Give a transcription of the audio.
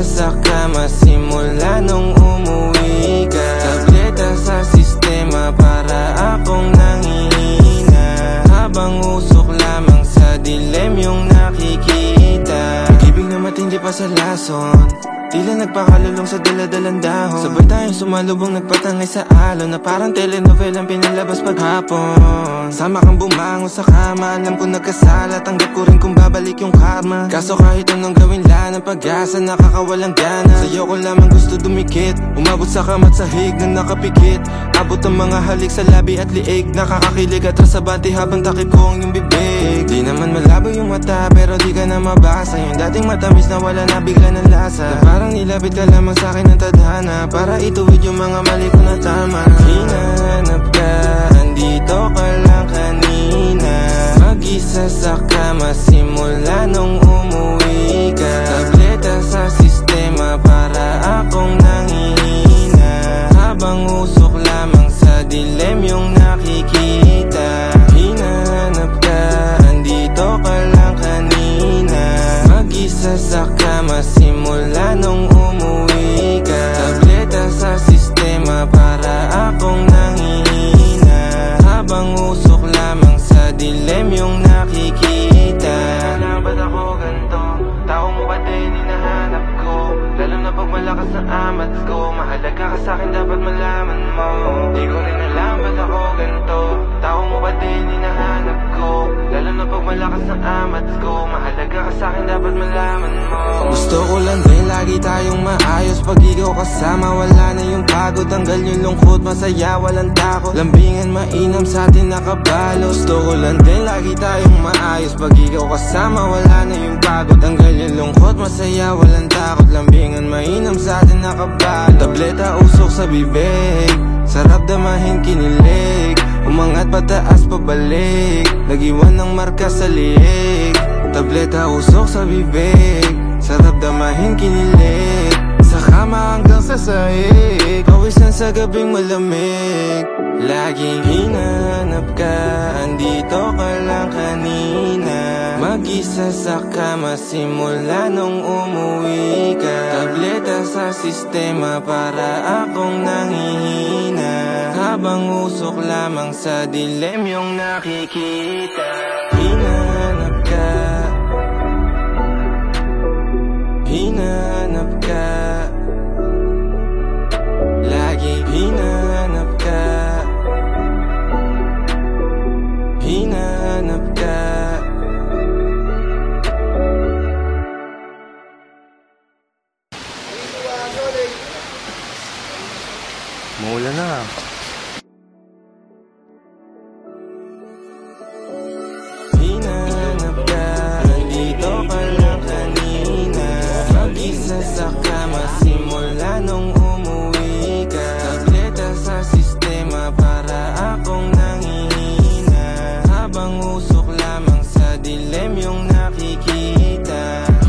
Mag-isa sa kama simula nung umuwi ka. Tableta sa sistema para akong nangihina. Habang usok lamang sa dilem yung nakikita. Pag-ibig na matindi pa sa lason Tila nagpakalulong sa daladalang dahon. Sabay tayong sumalubong nagpatangay sa alon Na parang telenovelang pinalabas paghapon. Sama kang bumangon sa kama Alam ko nagkasala. Tanggap ko rin kung babalik yung karma. Kaso kahit anong gawin la ng pag-asa Nakakawalang gana. Sa'yo ko lamang gusto dumikit. Umabot sa kamat sa hig na nakapikit. Abot ang mga halik sa labi at liig. Nakakakilig at rasabante habang takip ko ang iyong bibig. Di naman malabo yung mata pero di ka na mabasa. Yung dating matamis na wala na bigla ng lasa parang nilapit ka lamang sa akin ng tadhana. Para ituwid yung mga mali ko na tama. Hinahanap ka, andito ka lang kanina. Mag-isa sa kama sa dilem yung nakikita Alam ba't ako ganito? Tao mo ba din hinahanap ko? Lalo na pag malakas ang amat ko Mahalaga ka sa'kin dapat malaman mo Di ko rin alam ba't ako ganito? Tao mo ba din hinahanap ko? Lalo na pag malakas ang amat ko Mahalaga ka sa'kin dapat malaman mo. Gusto ko lang din lagi tayong maayos. Pag ikaw kasama wala na yung pagod. Tanggal yung lungkot masaya walang takot. Lambingan mainam sa atin nakabalo Gusto ko lang din lagi tayong maayos. Pag ikaw kasama wala na yung pagod. Tanggal yung lungkot masaya walang takot. Lambingan mainam sa atin nakabalo Tableta usok sa bibig. Sarap damahin kinilig. Umangat pataas pabalik. Nagiwan ng marka sa liig Tableta usok sa bibig Sarap damahin kinilig. Sa kama hanggang sa sahig Pawisan sa gabing malamig. Laging hinahanap ka Andito ka lang kanina. Mag-isa sa kama simula nung umuwi ka. Tableta sa sistema para akong nangihina. Habang usok lamang sa dilem yung nakikita. Hinahanap ka Hinahanap ka. Lagi hinahanap ka. Hinahanap ka. Mula na lamang sa dilim yung nakikita.